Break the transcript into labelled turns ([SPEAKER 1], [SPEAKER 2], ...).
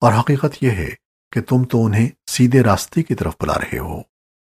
[SPEAKER 1] اور حقیقت یہ ہے کہ تم تو انہیں سیدھے راستے کی طرف بلا رہے ہو۔